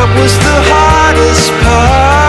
that was the hardest part.